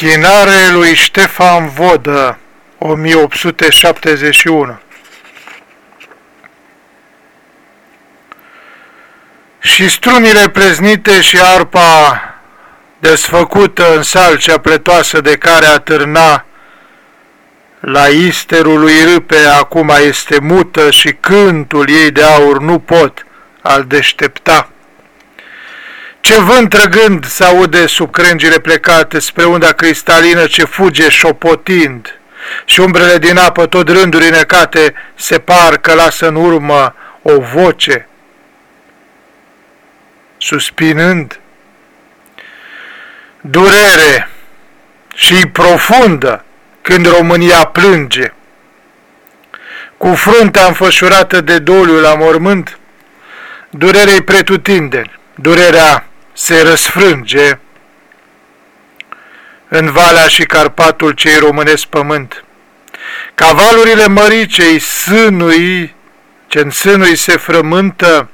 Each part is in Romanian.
Închinare lui Ștefan Vodă, 1871 Și strunile preznite și arpa desfăcută în salcea pletoasă de care atârna la isterul lui Râpe acum este mută și cântul ei de aur nu pot al deștepta. Ce vânt trăgând se aude sub crengile plecate spre unda cristalină ce fuge șopotind. Și umbrele din apă tot rânduri necate se par că lasă în urmă o voce. Suspinând durere și profundă când România plânge. Cu fruntea înfășurată de doliu la mormânt, durerea-i pretutindeni, durerea se răsfrânge în Valea și Carpatul cei românesc pământ. Cavalurile măricei sânui, ce în sânui se frământă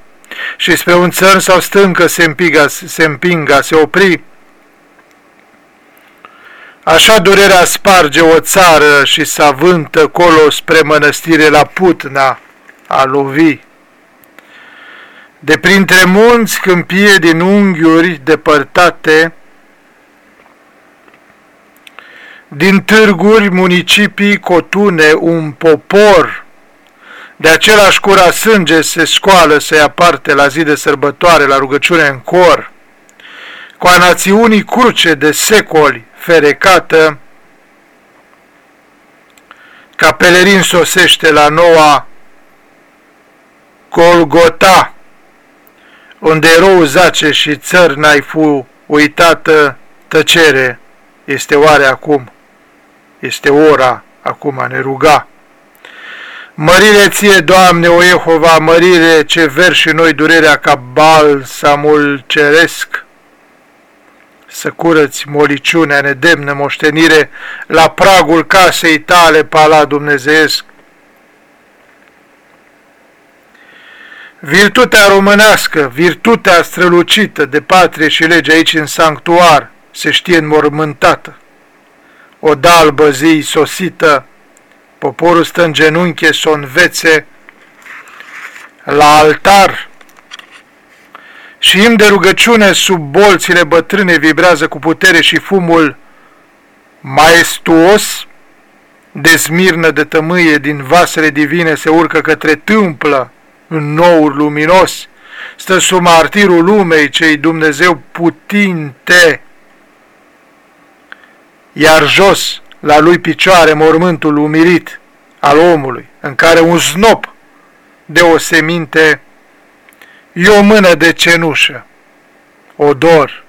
și spre un țăr sau stâncă se împinga, se, împinga, se opri, Așa durerea sparge o țară și se avântă colo spre mănăstire la Putna a lovi. De printre munți câmpie din unghiuri depărtate, din târguri, municipii, cotune, un popor, de același cura sânge se scoală să ia parte la zi de sărbătoare, la rugăciune în cor, cu a națiunii cruce de secoli ferecată, ca pelerin sosește la noua Golgota, unde erou zace și țări n-ai fu uitată tăcere, este oare acum, este ora acum a ne ruga. Mărire ție, Doamne, o Jehova, mărire ce verși noi durerea ca balsamul ceresc, să curăți moliciunea nedemnă moștenire la pragul casei tale, pala dumnezeesc. Virtutea românească, virtutea strălucită de patrie și lege aici în sanctuar, se știe înmormântată. O dalbă zi sosită, poporul stă în genunche să o învețe la altar, și im de rugăciune sub bolțile bătrâne vibrează cu putere și fumul maestuos de smirnă de tămâie din vasele divine se urcă către tâmplă în noul luminos, stă sub martirul lumei cei Dumnezeu putinte, iar jos la lui picioare mormântul umilit al omului, în care un snop de o seminte E o mână de cenușă, odor,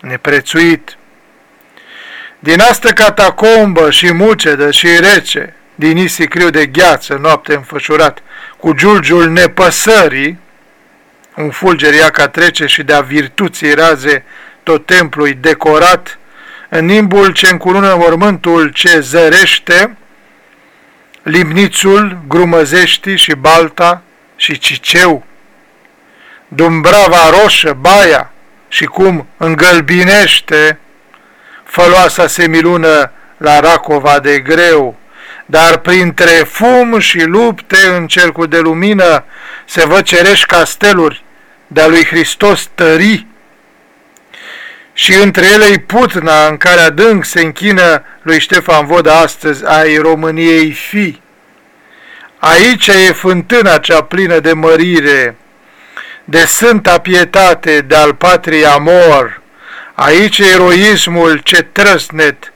neprețuit. Din asta catacombă și mucedă și rece, din isicriu de gheață, noapte înfășurat, cu giulgiul nepăsării, un fulger iaca trece și de-a virtuții raze tot templul decorat, în nimbul ce încunună mormântul ce zărește, limnițul, grumăzești și balta și ciceu, Dumbrava roșă, baia și cum îngălbinește făloasa semilună la Racova de greu, dar printre fum și lupte în cercul de lumină se văd cerești casteluri de-a lui Hristos tări și între ele putna în care adânc se închină lui Ștefan Vodă astăzi ai României fi. Aici e fântâna cea plină de mărire, de sânta pietate, de al patrii amor, aici eroismul ce trăsnet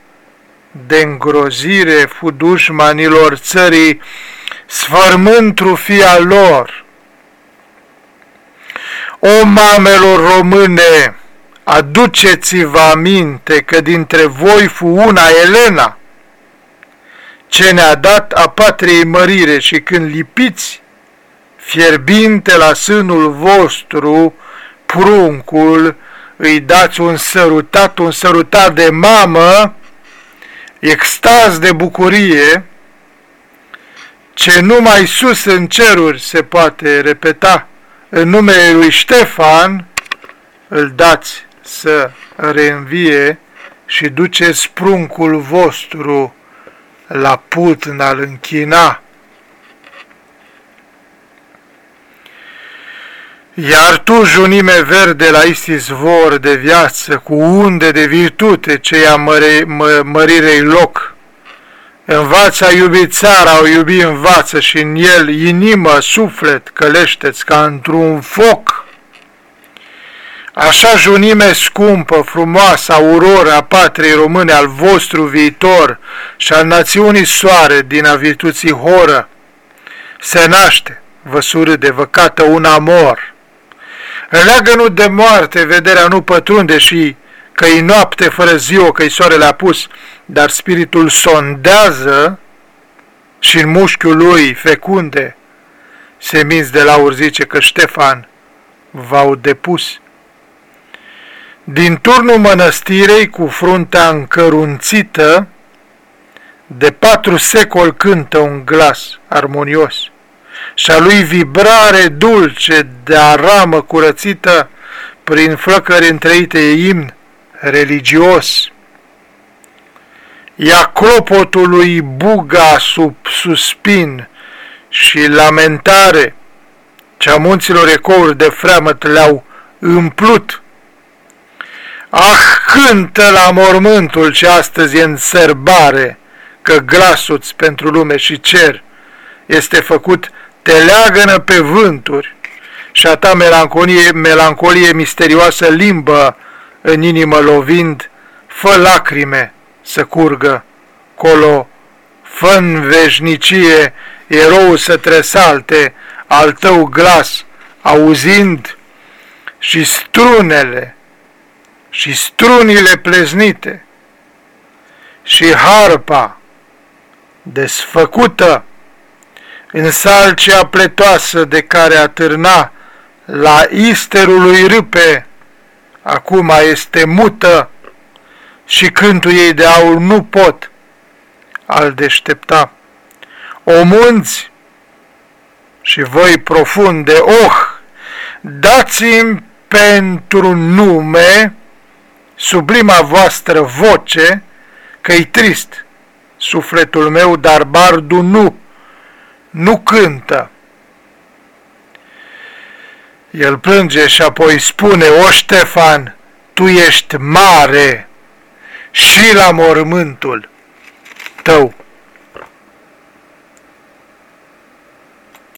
de îngrozire fu dușmanilor țării, sfărmând trufia lor. O mamelor române, aduceți-vă aminte că dintre voi fu una Elena, ce ne-a dat a patriei mărire și când lipiți fierbinte la sânul vostru, pruncul, îi dați un sărutat, un sărutat de mamă, extaz de bucurie, ce numai sus în ceruri se poate repeta, în numele lui Ștefan, îl dați să reînvie și duce spruncul vostru la putn al închina. Iar tu, junime verde la istisvor de viață, cu unde de virtute ce ia măre, mă, mărirei loc, Învață a iubi țara, o iubi învață și în el inimă, suflet, călește-ți ca într-un foc. Așa junime scumpă, frumoasă, aurora a patriei române, al vostru viitor și al națiunii soare din a virtuții horă, se naște, vă surâde, vă cată un amor. În leagănul de moarte, vederea nu pătrunde și că-i noapte fără ziua, că-i soarele apus, dar spiritul sondează și în mușchiul lui fecunde, seminți de laur zice că Ștefan v-au depus. Din turnul mănăstirei cu fruntea încărunțită, de patru secol cântă un glas armonios și a lui vibrare dulce de aramă curățită prin flăcări întreite imn religios. Ia clopotul lui Buga sub suspin și lamentare, cea munților ecouri de freamăt le-au împlut. Ah, cântă la mormântul ce astăzi e în sărbare, că glasul pentru lume și cer este făcut te leagănă pe vânturi și a ta melancolie, melancolie misterioasă limbă în inimă lovind, fă lacrime să curgă colo, fă în veșnicie erou să tresalte al tău glas, auzind și strunele și strunile pleznite și harpa desfăcută în salcea pletoasă de care atârna la isterul lui râpe acum este mută și cântul ei de aur nu pot al deștepta. O munți și voi profunde, oh, dați-mi pentru nume sublima voastră voce, că-i trist sufletul meu, dar bardu nu, nu cântă. El plânge și apoi spune, O Ștefan, tu ești mare și la mormântul tău.